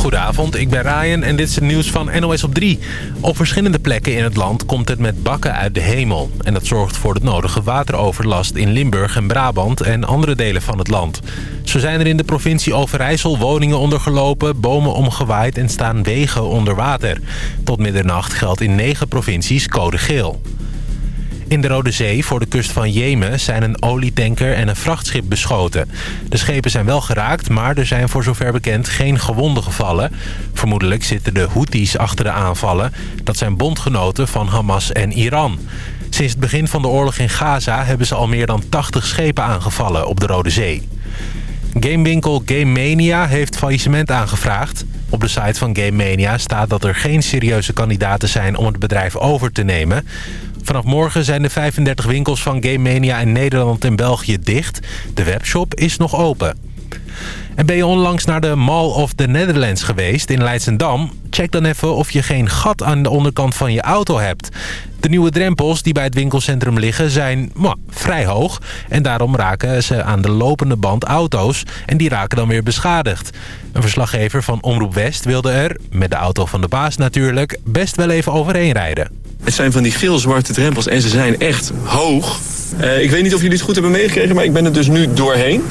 Goedenavond, ik ben Ryan en dit is het nieuws van NOS op 3. Op verschillende plekken in het land komt het met bakken uit de hemel. En dat zorgt voor de nodige wateroverlast in Limburg en Brabant en andere delen van het land. Zo zijn er in de provincie Overijssel woningen ondergelopen, bomen omgewaaid en staan wegen onder water. Tot middernacht geldt in negen provincies code geel. In de Rode Zee, voor de kust van Jemen, zijn een olietanker en een vrachtschip beschoten. De schepen zijn wel geraakt, maar er zijn voor zover bekend geen gewonden gevallen. Vermoedelijk zitten de Houthis achter de aanvallen. Dat zijn bondgenoten van Hamas en Iran. Sinds het begin van de oorlog in Gaza hebben ze al meer dan 80 schepen aangevallen op de Rode Zee. Gamewinkel Game Mania heeft faillissement aangevraagd. Op de site van Game Mania staat dat er geen serieuze kandidaten zijn om het bedrijf over te nemen. Vanaf morgen zijn de 35 winkels van Game Mania in Nederland en België dicht. De webshop is nog open. En ben je onlangs naar de Mall of the Netherlands geweest in Leidsendam? Check dan even of je geen gat aan de onderkant van je auto hebt. De nieuwe drempels die bij het winkelcentrum liggen zijn mwah, vrij hoog. En daarom raken ze aan de lopende band auto's. En die raken dan weer beschadigd. Een verslaggever van Omroep West wilde er, met de auto van de baas natuurlijk, best wel even overheen rijden. Het zijn van die geel-zwarte drempels en ze zijn echt hoog. Uh, ik weet niet of jullie het goed hebben meegekregen, maar ik ben er dus nu doorheen.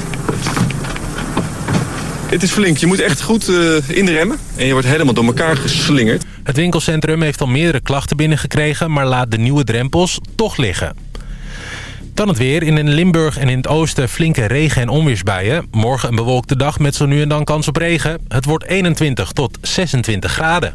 Het is flink. Je moet echt goed uh, inremmen. En je wordt helemaal door elkaar geslingerd. Het winkelcentrum heeft al meerdere klachten binnengekregen... maar laat de nieuwe drempels toch liggen. Dan het weer. In Limburg en in het oosten flinke regen- en onweersbuien. Morgen een bewolkte dag met zo nu en dan kans op regen. Het wordt 21 tot 26 graden.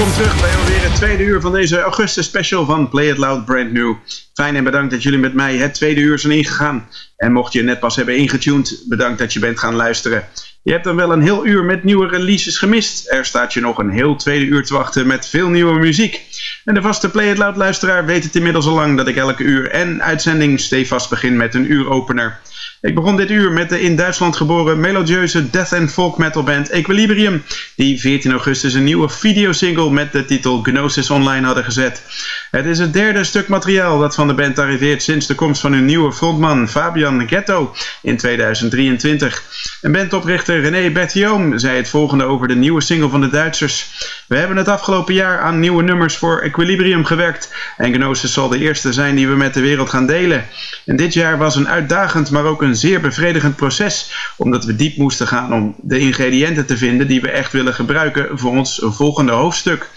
Welkom terug bij alweer het tweede uur van deze augustus special van Play It Loud Brand New. Fijn en bedankt dat jullie met mij het tweede uur zijn ingegaan. En mocht je net pas hebben ingetuned, bedankt dat je bent gaan luisteren. Je hebt dan wel een heel uur met nieuwe releases gemist. Er staat je nog een heel tweede uur te wachten met veel nieuwe muziek. En de vaste Play It Loud luisteraar weet het inmiddels al lang dat ik elke uur en uitzending stevast begin met een uuropener. Ik begon dit uur met de in Duitsland geboren melodieuze death and folk metal band Equilibrium, die 14 augustus een nieuwe videosingle met de titel Gnosis online hadden gezet. Het is het derde stuk materiaal dat van de band arriveert sinds de komst van hun nieuwe frontman Fabian Ghetto in 2023. En bandoprichter René Berthiaume zei het volgende over de nieuwe single van de Duitsers. We hebben het afgelopen jaar aan nieuwe nummers voor Equilibrium gewerkt en Gnosis zal de eerste zijn die we met de wereld gaan delen. En dit jaar was een uitdagend maar ook een zeer bevredigend proces, omdat we diep moesten gaan om de ingrediënten te vinden die we echt willen gebruiken voor ons volgende hoofdstuk.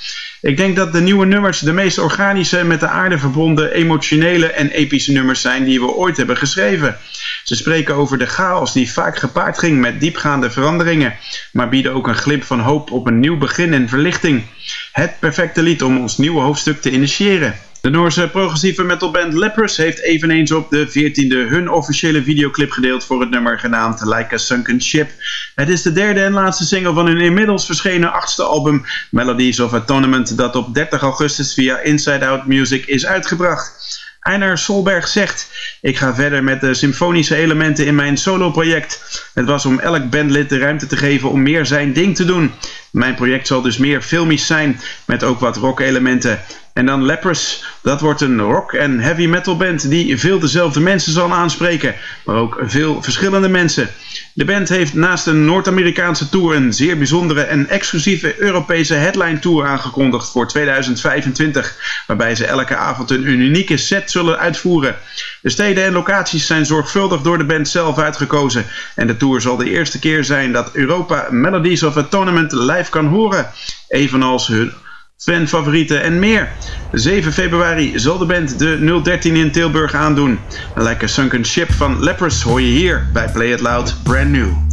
Ik denk dat de nieuwe nummers de meest organische, met de aarde verbonden, emotionele en epische nummers zijn die we ooit hebben geschreven. Ze spreken over de chaos die vaak gepaard ging met diepgaande veranderingen, maar bieden ook een glimp van hoop op een nieuw begin en verlichting. Het perfecte lied om ons nieuwe hoofdstuk te initiëren. De Noorse progressieve metalband Lepers heeft eveneens op de 14e hun officiële videoclip gedeeld voor het nummer genaamd Like a Sunken Ship. Het is de derde en laatste single van hun inmiddels verschenen achtste album Melodies of Atonement dat op 30 augustus via Inside Out Music is uitgebracht. Einar Solberg zegt, ik ga verder met de symfonische elementen in mijn solo-project. Het was om elk bandlid de ruimte te geven om meer zijn ding te doen. Mijn project zal dus meer filmisch zijn, met ook wat rock-elementen. En dan Lepers, dat wordt een rock- en heavy metal band die veel dezelfde mensen zal aanspreken, maar ook veel verschillende mensen. De band heeft naast een Noord-Amerikaanse tour een zeer bijzondere en exclusieve Europese headline tour aangekondigd voor 2025, waarbij ze elke avond een unieke set zullen uitvoeren. De steden en locaties zijn zorgvuldig door de band zelf uitgekozen en de tour zal de eerste keer zijn dat Europa Melodies of a Tournament kan horen, evenals hun fanfavorieten en meer. 7 februari zal de band de 013 in Tilburg aandoen. Een lekker sunken ship van Lepers hoor je hier bij Play It Loud Brand New.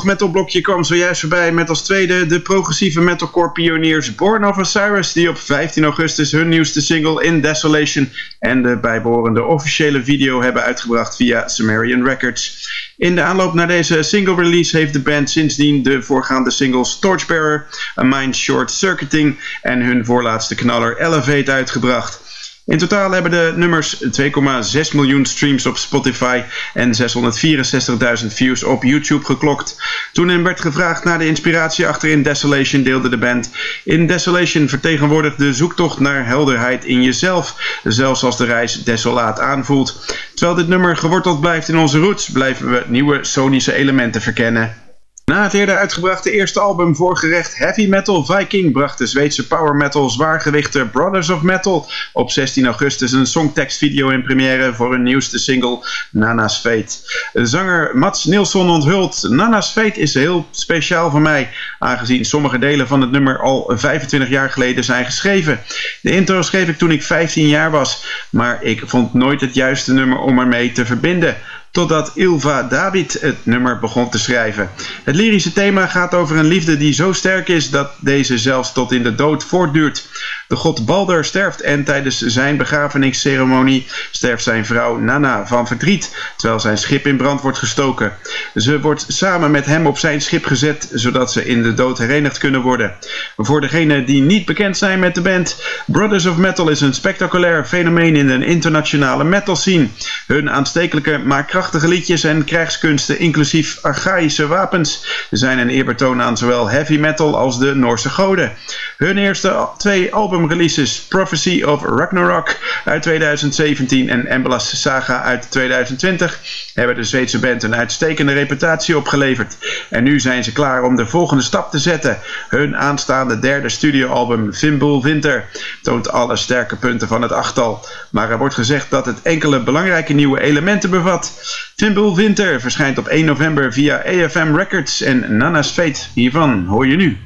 Prog metal blokje kwam zojuist voorbij met als tweede de progressieve metalcore pioniers Born of Osiris die op 15 augustus hun nieuwste single In Desolation en de bijbehorende officiële video hebben uitgebracht via Sumerian Records. In de aanloop naar deze single release heeft de band sindsdien de voorgaande singles Torchbearer, A Mind Short Circuiting en hun voorlaatste knaller Elevate uitgebracht. In totaal hebben de nummers 2,6 miljoen streams op Spotify en 664.000 views op YouTube geklokt. Toen hem werd gevraagd naar de inspiratie achter In Desolation deelde de band. In Desolation vertegenwoordigt de zoektocht naar helderheid in jezelf, zelfs als de reis desolaat aanvoelt. Terwijl dit nummer geworteld blijft in onze roots, blijven we nieuwe sonische elementen verkennen. Na het eerder uitgebrachte eerste album Voorgerecht Heavy Metal Viking bracht de Zweedse power metal zwaargewichte Brothers of Metal op 16 augustus een songtekstvideo in première voor hun nieuwste single Nana's Fate. Zanger Mats Nilsson onthult Nana's Fate is heel speciaal voor mij, aangezien sommige delen van het nummer al 25 jaar geleden zijn geschreven. De intro schreef ik toen ik 15 jaar was, maar ik vond nooit het juiste nummer om ermee te verbinden. Totdat Ilva David het nummer begon te schrijven. Het lyrische thema gaat over een liefde die zo sterk is dat deze zelfs tot in de dood voortduurt. De god Balder sterft en tijdens zijn begrafenisceremonie sterft zijn vrouw Nana van verdriet, terwijl zijn schip in brand wordt gestoken. Ze wordt samen met hem op zijn schip gezet, zodat ze in de dood herenigd kunnen worden. Voor degenen die niet bekend zijn met de band, Brothers of Metal is een spectaculair fenomeen in de internationale metal scene. Hun aanstekelijke maar krachtige liedjes en krijgskunsten, inclusief archaïsche wapens, zijn een eerbetoon aan zowel heavy metal als de Noorse goden. Hun eerste twee albumreleases, Prophecy of Ragnarok uit 2017 en Embelas Saga uit 2020, hebben de Zweedse band een uitstekende reputatie opgeleverd. En nu zijn ze klaar om de volgende stap te zetten. Hun aanstaande derde studioalbum Fimbul Winter toont alle sterke punten van het achttal. Maar er wordt gezegd dat het enkele belangrijke nieuwe elementen bevat. Fimbul Winter verschijnt op 1 november via AFM Records en Nana's Fate. Hiervan hoor je nu.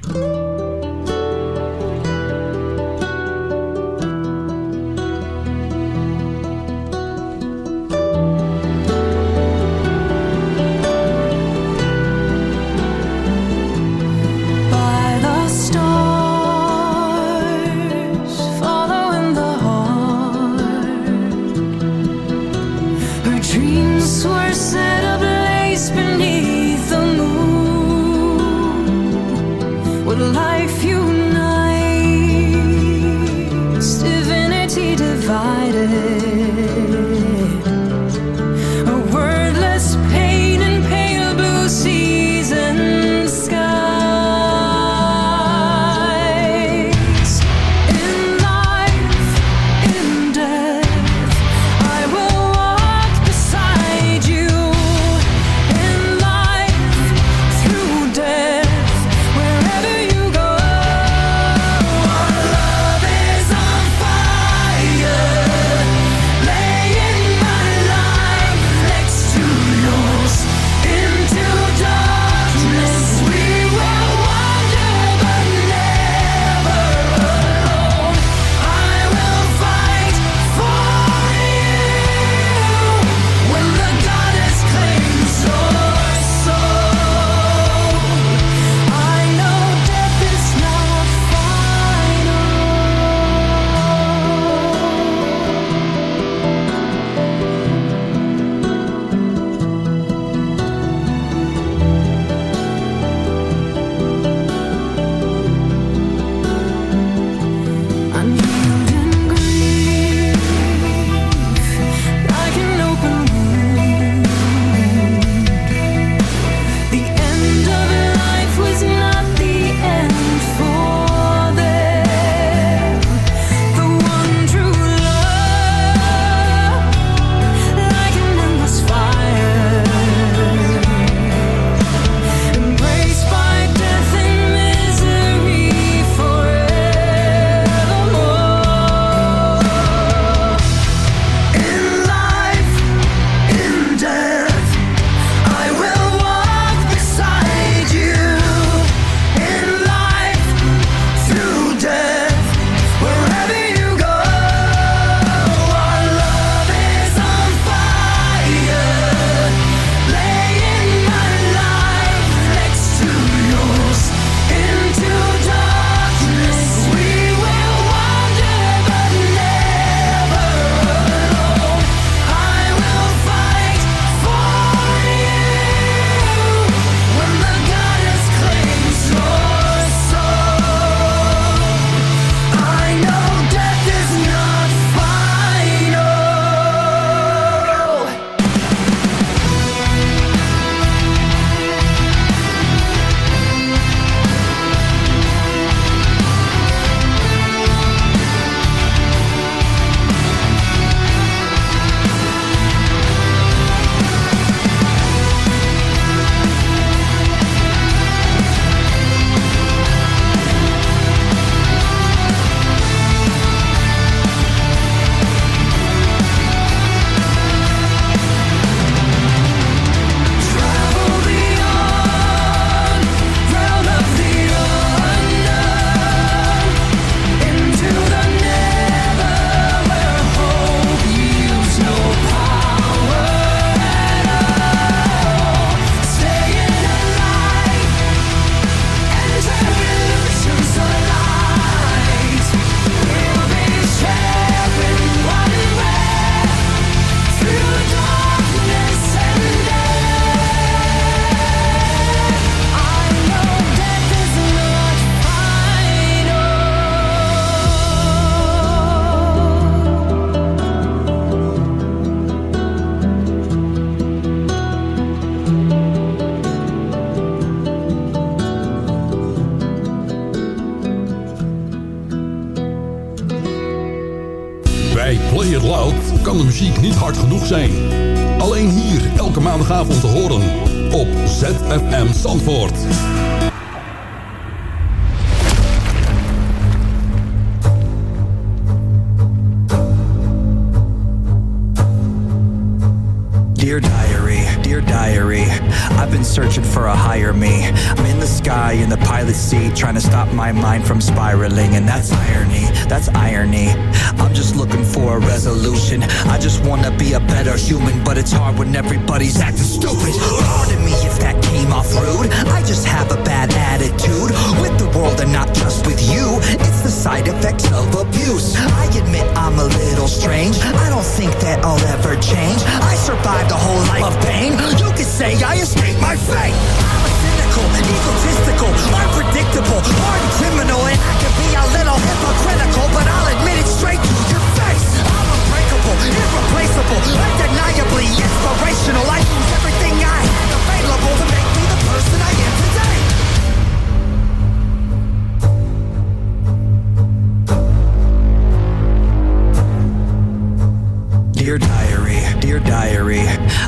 Muziek niet hard genoeg zijn. Alleen hier elke maandagavond te horen op ZFM Zandvoort. Dear diary, dear diary, I've been searching for a higher me. I'm in the sky in the pilot seat, trying to stop my mind from spiraling, and that's irony, that's irony. A resolution. I just wanna be a better human, but it's hard when everybody's acting stupid. Pardon me if that came off rude. I just have a bad attitude with the world and not just with you. It's the side effects of abuse. I admit I'm a little strange. I don't think that I'll ever change. I survived a whole life of pain. You could say I escaped my fate. I'm cynical, egotistical, unpredictable, hardened criminal, and I can be a little hypocritical, but I'll admit it straight irreplaceable, undeniably inspirational. I use everything I have available to make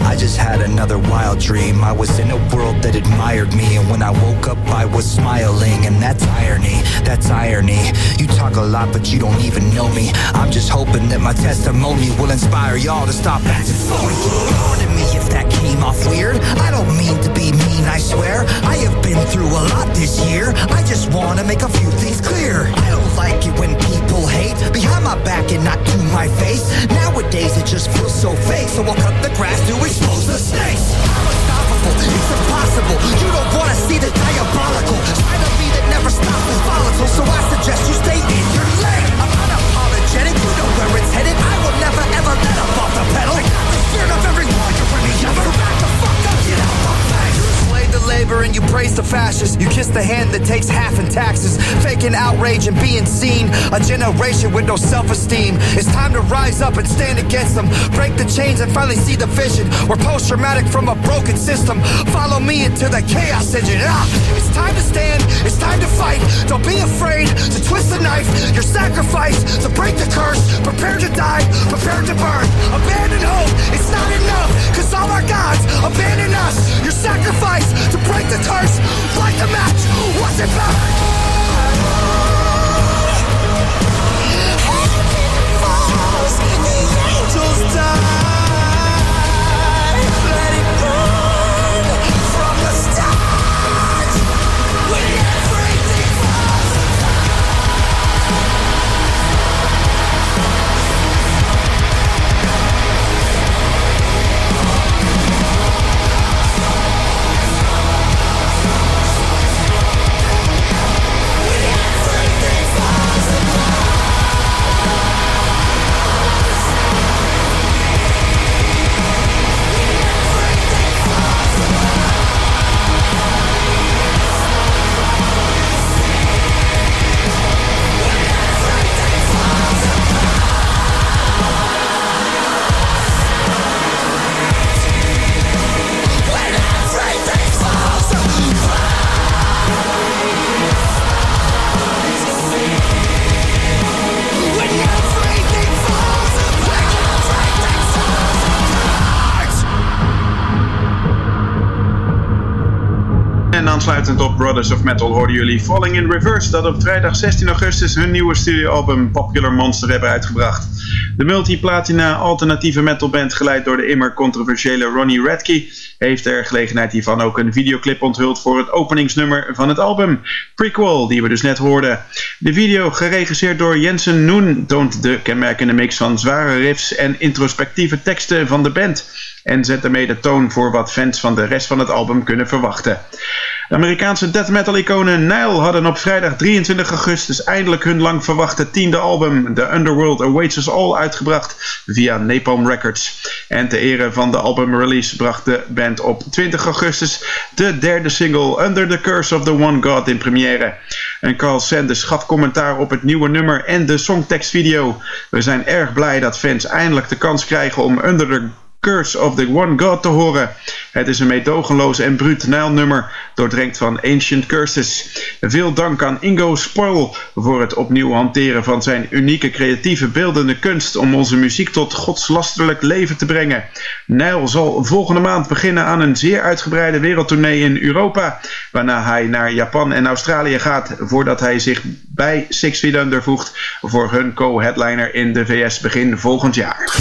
I just had another wild dream. I was in a world that admired me, and when I woke up, I was smiling, and that's irony, that's irony. You talk a lot, but you don't even know me. I'm just hoping that my testimony will inspire y'all to stop acting phony. Pardon me if that came off weird. I don't mean to be mean, I swear. I have been through a lot this year. I just wanna make a few things clear. I don't like it when people hate behind my back and not to my face. Nowadays it just feels so fake, so I'll You kiss the hand that takes half in taxes. Faking outrage and being seen. A generation with no self-esteem. It's time to rise up and stand against them. Break the chains and finally see the vision. We're post-traumatic from a broken system. Follow me into the chaos engine. Ah, it's time to stand. It's time to fight. Don't be afraid to twist the knife. Your sacrifice to break the curse. Prepare to die. Prepare to burn. Abandon hope. It's not enough. Cause all our gods abandon us. Your sacrifice to break the curse. Light the match. It burn. falls, the angels die. En aansluitend op Brothers of Metal hoorden jullie Falling in Reverse, dat op vrijdag 16 augustus hun nieuwe studioalbum Popular Monster hebben uitgebracht. De multiplatina alternatieve metalband, geleid door de immer controversiële Ronnie Radke, heeft ter gelegenheid hiervan ook een videoclip onthuld voor het openingsnummer van het album, Prequel, die we dus net hoorden. De video, geregisseerd door Jensen Noen, toont de kenmerkende mix van zware riffs en introspectieve teksten van de band en zet daarmee de toon voor wat fans van de rest van het album kunnen verwachten. De Amerikaanse death metal iconen Nile hadden op vrijdag 23 augustus eindelijk hun lang verwachte tiende album The Underworld Awaits Us All uitgebracht via Napalm Records. En ter ere van de albumrelease bracht de band op 20 augustus de derde single Under the Curse of the One God in première. En Carl Sanders gaf commentaar op het nieuwe nummer en de songtekstvideo. We zijn erg blij dat fans eindelijk de kans krijgen om Under the Curse of the One God te horen. Het is een meedogenloos en bruut Nijlnummer, doordrenkt van ancient curses. Veel dank aan Ingo Spoil voor het opnieuw hanteren van zijn unieke creatieve beeldende kunst om onze muziek tot godslasterlijk leven te brengen. Nijl zal volgende maand beginnen aan een zeer uitgebreide wereldtournee in Europa, waarna hij naar Japan en Australië gaat voordat hij zich bij Six Feet Under voegt voor hun co-headliner in de VS begin volgend jaar.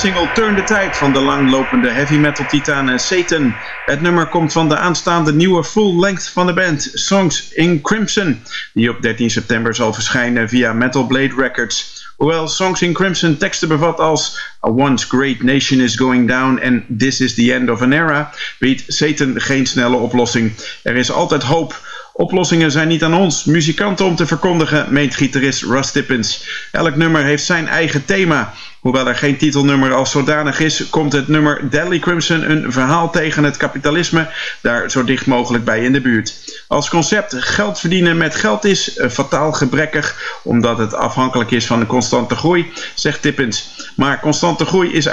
Single Turn the Tide van de langlopende heavy metal titan Satan. Het nummer komt van de aanstaande nieuwe full length van de band, Songs in Crimson, die op 13 september zal verschijnen via Metal Blade Records. Hoewel Songs in Crimson teksten bevat als A once great nation is going down and this is the end of an era, biedt Satan geen snelle oplossing. Er is altijd hoop. Oplossingen zijn niet aan ons, muzikanten om te verkondigen, meent gitarist Russ Tippins. Elk nummer heeft zijn eigen thema. Hoewel er geen titelnummer als zodanig is, komt het nummer Deadly Crimson een verhaal tegen het kapitalisme daar zo dicht mogelijk bij in de buurt. Als concept geld verdienen met geld is uh, fataal gebrekkig, omdat het afhankelijk is van een constante groei, zegt Tippins. Maar constante groei is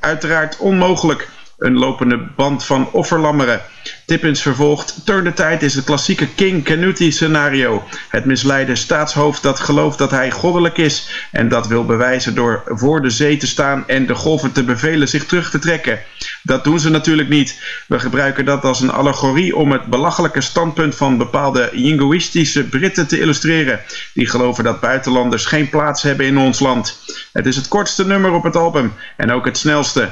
uiteraard onmogelijk. Een lopende band van offerlammeren. Tippins vervolgt, Turn de Tijd is het klassieke King Canute scenario. Het misleide staatshoofd dat gelooft dat hij goddelijk is en dat wil bewijzen door voor de zee te staan en de golven te bevelen zich terug te trekken. Dat doen ze natuurlijk niet. We gebruiken dat als een allegorie om het belachelijke standpunt van bepaalde jingoïstische Britten te illustreren. Die geloven dat buitenlanders geen plaats hebben in ons land. Het is het kortste nummer op het album en ook het snelste.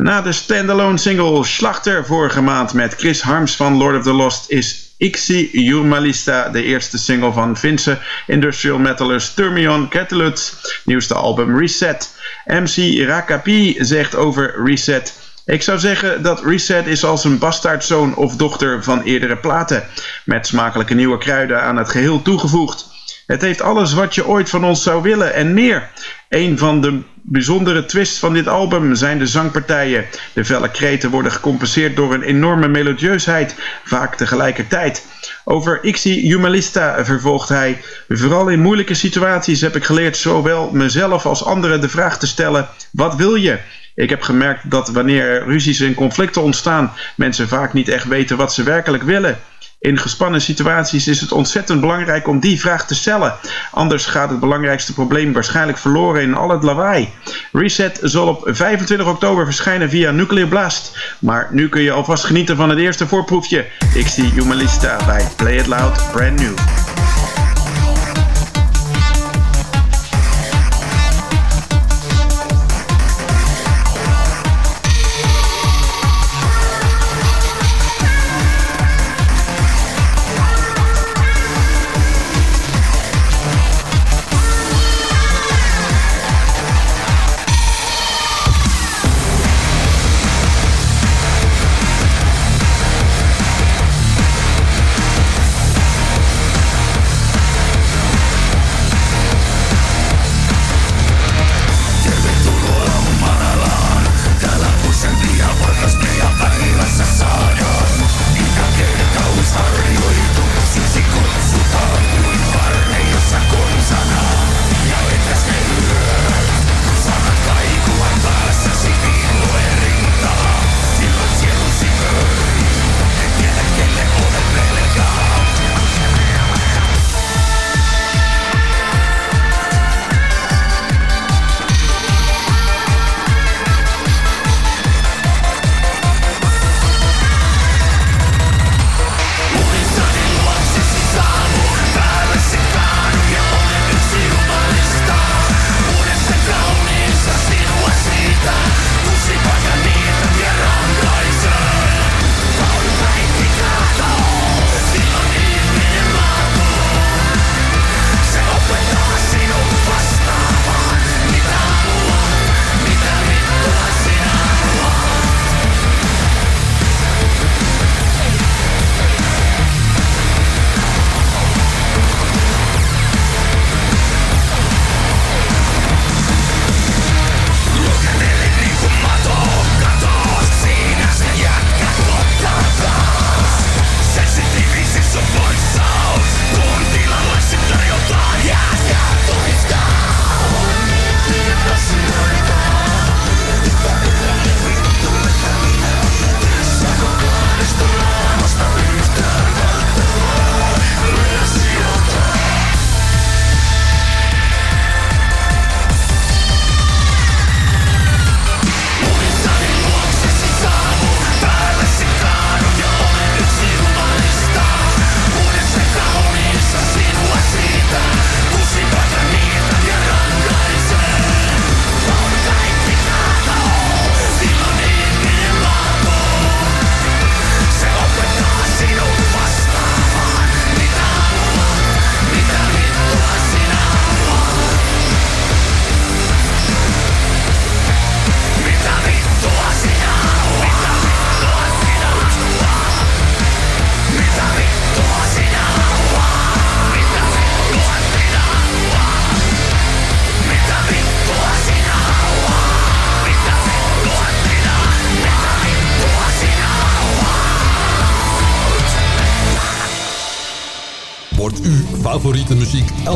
Na de standalone single Slachter vorige maand met Chris Harms van Lord of the Lost is Ixi Jurmalista de eerste single van Finse industrial metalers Thermion Catalut's nieuwste album Reset. MC Rakapi zegt over Reset... Ik zou zeggen dat Reset is als een bastaardzoon of dochter van eerdere platen, met smakelijke nieuwe kruiden aan het geheel toegevoegd. Het heeft alles wat je ooit van ons zou willen en meer. Een van de bijzondere twists van dit album zijn de zangpartijen. De felle kreten worden gecompenseerd door een enorme melodieusheid, vaak tegelijkertijd. Over Ixi Humalista vervolgt hij. Vooral in moeilijke situaties heb ik geleerd zowel mezelf als anderen de vraag te stellen: wat wil je? Ik heb gemerkt dat wanneer er ruzies en conflicten ontstaan, mensen vaak niet echt weten wat ze werkelijk willen. In gespannen situaties is het ontzettend belangrijk om die vraag te stellen. Anders gaat het belangrijkste probleem waarschijnlijk verloren in al het lawaai. Reset zal op 25 oktober verschijnen via Nuclear Blast. Maar nu kun je alvast genieten van het eerste voorproefje. Ik zie Humalista bij Play It Loud Brand New.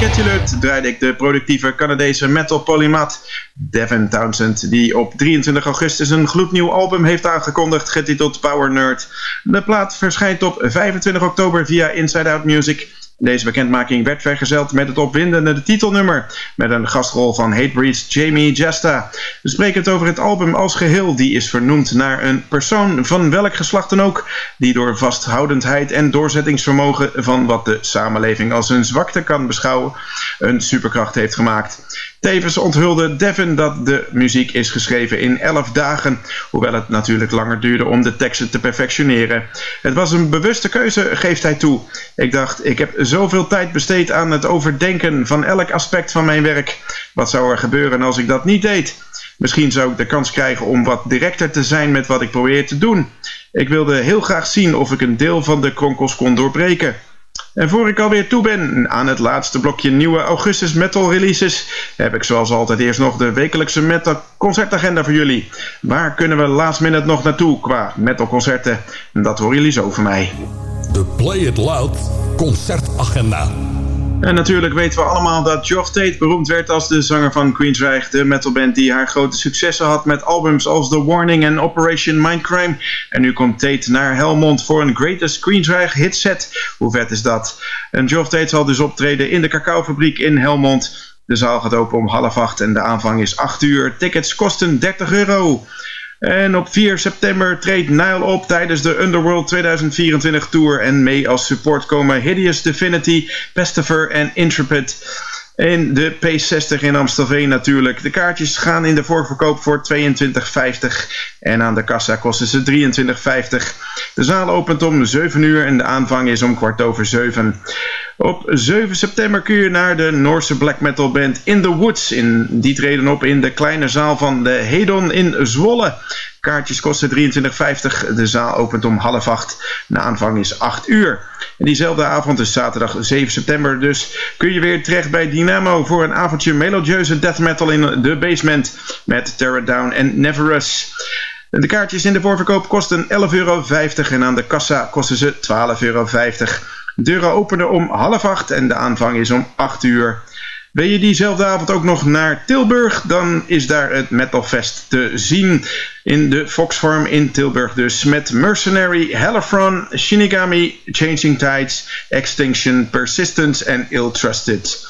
Turmion Kettilut draaide ik de productieve Canadese metal polymaat Devin Townsend, die op 23 augustus een gloednieuw album heeft aangekondigd, getiteld Power Nerd. De plaat verschijnt op 25 oktober via Inside Out Music deze bekendmaking werd vergezeld met het opwindende titelnummer, met een gastrol van Hatebreed's Jamie Jesta. We spreken het over het album als geheel, die is vernoemd naar een persoon van welk geslacht dan ook, die door vasthoudendheid en doorzettingsvermogen van wat de samenleving als een zwakte kan beschouwen, een superkracht heeft gemaakt. Tevens onthulde Devin dat de muziek is geschreven in 11 dagen, hoewel het natuurlijk langer duurde om de teksten te perfectioneren. Het was een bewuste keuze, geeft hij toe. Ik dacht, ik heb zoveel tijd besteed aan het overdenken van elk aspect van mijn werk. Wat zou er gebeuren als ik dat niet deed? Misschien zou ik de kans krijgen om wat directer te zijn met wat ik probeer te doen. Ik wilde heel graag zien of ik een deel van de kronkels kon doorbreken. En voor ik alweer toe ben aan het laatste blokje nieuwe augustus metal releases, heb ik zoals altijd eerst nog de wekelijkse metal concertagenda voor jullie. Waar kunnen we last minute nog naartoe qua metal concerten? Dat horen jullie zo van mij. De Play It Loud concertagenda. En natuurlijk weten we allemaal dat Geoff Tate beroemd werd als de zanger van Queensrÿche, de metalband die haar grote successen had met albums als The Warning en Operation Mindcrime. En nu komt Tate naar Helmond voor een Greatest Queensrÿche hitset. Hoe vet is dat? En Geoff Tate zal dus optreden in de cacaofabriek in Helmond. De zaal gaat open om half acht en de aanvang is 8 uur. Tickets kosten 30 euro. En op 4 september treedt Nile op tijdens de Underworld 2024 Tour. En mee als support komen Hideous Divinity, Pestifer en Intrepid. In de P60 in Amstelveen natuurlijk. De kaartjes gaan in de voorverkoop voor 22,50. En aan de kassa kosten ze 23,50. De zaal opent om 7 uur en de aanvang is om kwart over 7. Op 7 september kun je naar de Noorse black metal band In The Woods. In, die treden op in de kleine zaal van de Hedon in Zwolle. Kaartjes kosten 23,50. De zaal opent om half acht. De aanvang is 8 uur. En diezelfde avond, dus zaterdag 7 september dus, kun je weer terecht bij Dynamo voor een avondje melodieuze death metal in de basement met Terror Down en Neverus. De kaartjes in de voorverkoop kosten 11,50 euro en aan de kassa kosten ze 12,50 euro. Deuren openen om half acht en de aanvang is om 8 uur. Wil je diezelfde avond ook nog naar Tilburg, dan is daar het Metalfest te zien in de Foxfarm in Tilburg dus. Met Mercenary, Hellefron, Shinigami, Changing Tides, Extinction, Persistence en Ill Trusted.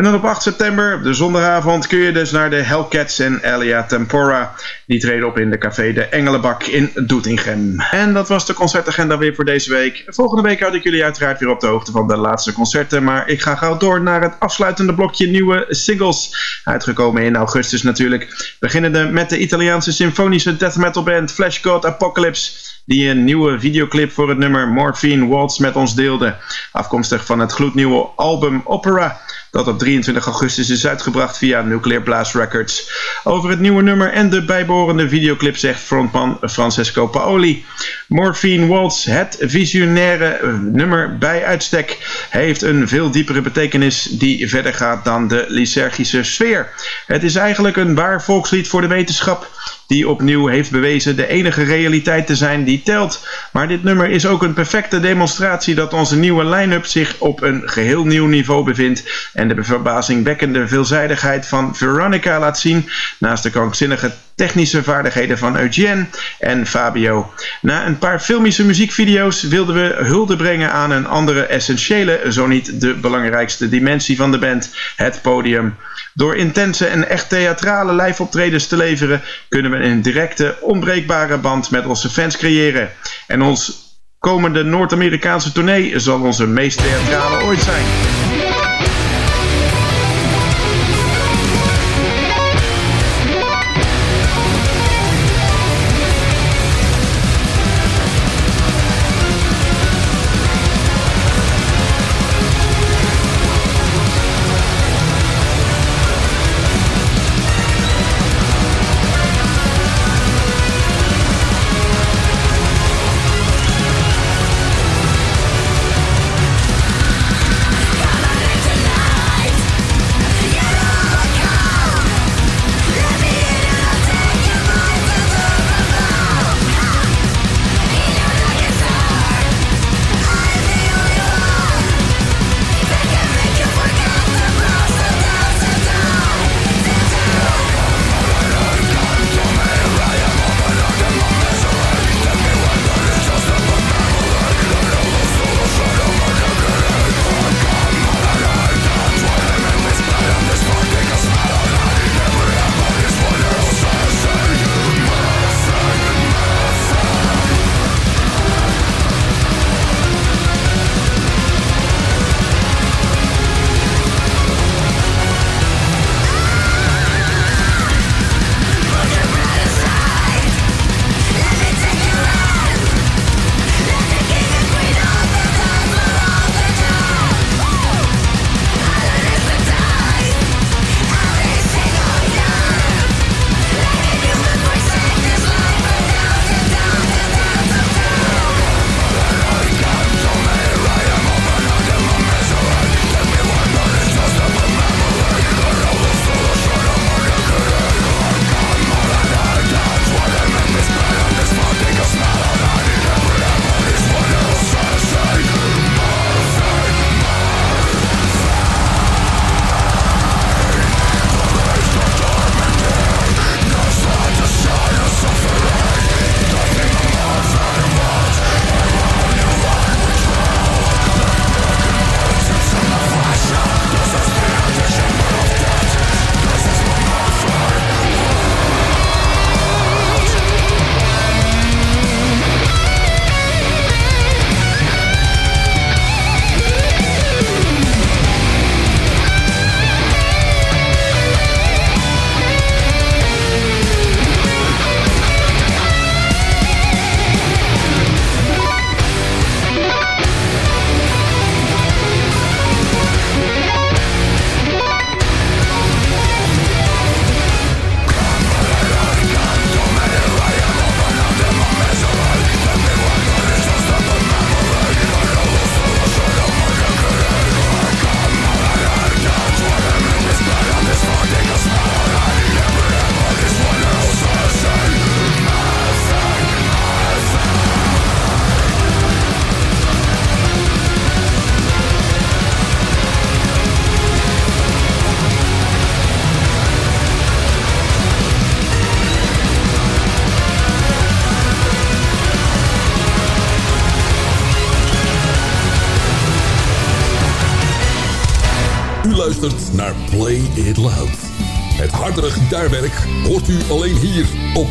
En dan op 8 september, de zondagavond, kun je dus naar de Hellcats en Elia Tempora. Die treden op in de café De Engelenbak in Doetinchem. En dat was de concertagenda weer voor deze week. Volgende week houd ik jullie uiteraard weer op de hoogte van de laatste concerten. Maar ik ga gauw door naar het afsluitende blokje nieuwe singles. Uitgekomen in augustus natuurlijk. Beginnende met de Italiaanse symfonische death metal band Flash God Apocalypse die een nieuwe videoclip voor het nummer Morphine Waltz met ons deelde. Afkomstig van het gloednieuwe album Opera, dat op 23 augustus is uitgebracht via Nuclear Blast Records. Over het nieuwe nummer en de bijbehorende videoclip zegt frontman Francesco Paoli. Morphine Waltz, het visionaire nummer bij uitstek, heeft een veel diepere betekenis die verder gaat dan de lysergische sfeer. Het is eigenlijk een waar volkslied voor de wetenschap die opnieuw heeft bewezen de enige realiteit te zijn die telt. Maar dit nummer is ook een perfecte demonstratie dat onze nieuwe line-up zich op een geheel nieuw niveau bevindt en de verbazingwekkende veelzijdigheid van Veronica laat zien, naast de krankzinnige technische vaardigheden van Eugene en Fabio. Na een paar filmische muziekvideo's wilden we hulde brengen aan een andere essentiële, zo niet de belangrijkste dimensie van de band, het podium. Door intense en echt theatrale live optredens te leveren, kunnen we een directe, onbreekbare band met onze fans creëren. En ons komende Noord-Amerikaanse tournee zal onze meest theatrale ooit zijn.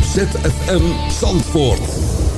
ZFM Zandvoort.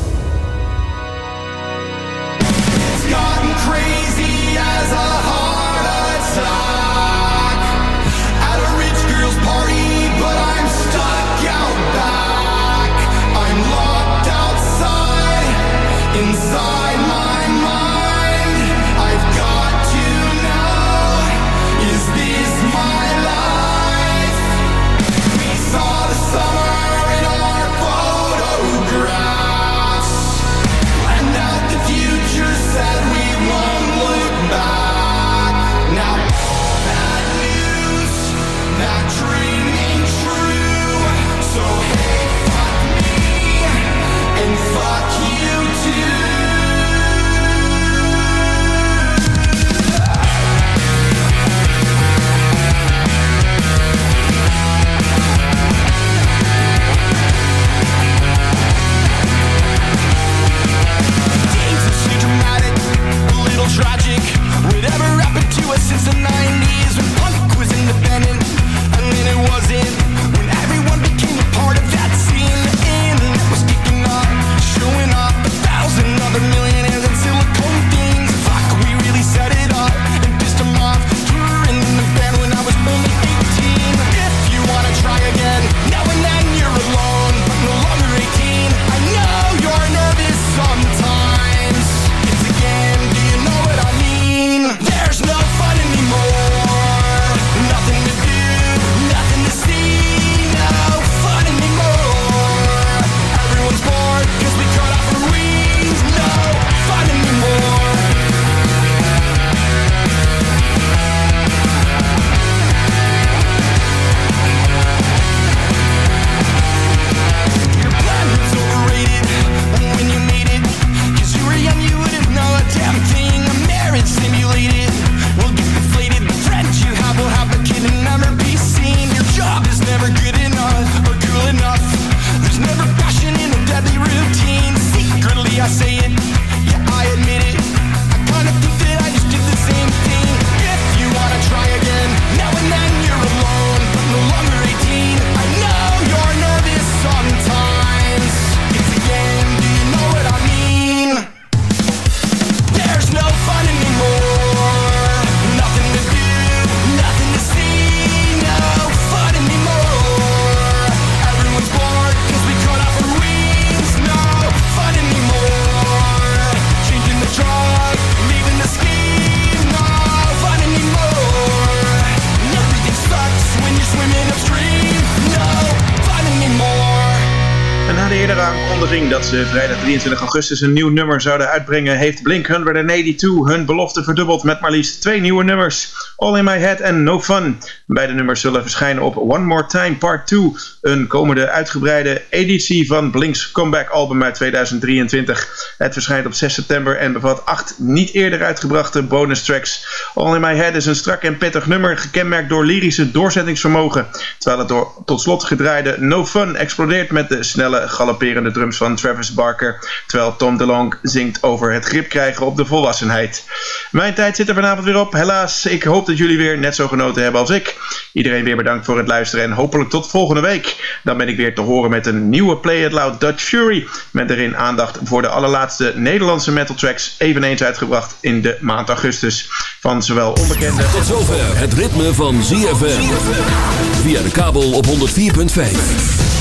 Aankondiging dat ze vrijdag 23 augustus een nieuw nummer zouden uitbrengen, heeft Blink 182 hun belofte verdubbeld met maar liefst twee nieuwe nummers: All in My Head en No Fun. Beide nummers zullen verschijnen op One More Time Part 2, een komende uitgebreide editie van Blink's comeback album uit 2023. Het verschijnt op 6 september en bevat acht niet eerder uitgebrachte bonus tracks. All in My Head is een strak en pittig nummer, gekenmerkt door lyrische doorzettingsvermogen, terwijl het door tot slot gedraaide No Fun explodeert met de snelle galopperende drums van Travis Barker, terwijl Tom DeLonge zingt over het grip krijgen op de volwassenheid. Mijn tijd zit er vanavond weer op, helaas. Ik hoop dat jullie weer net zo genoten hebben als ik. Iedereen weer bedankt voor het luisteren en hopelijk tot volgende week. Dan ben ik weer te horen met een nieuwe Play It Loud Dutch Fury, met erin aandacht voor de allerlaatste Nederlandse metal tracks, eveneens uitgebracht in de maand augustus. Van zowel onbekende... Tot zover het ritme van ZFM. Via de kabel op 104.5.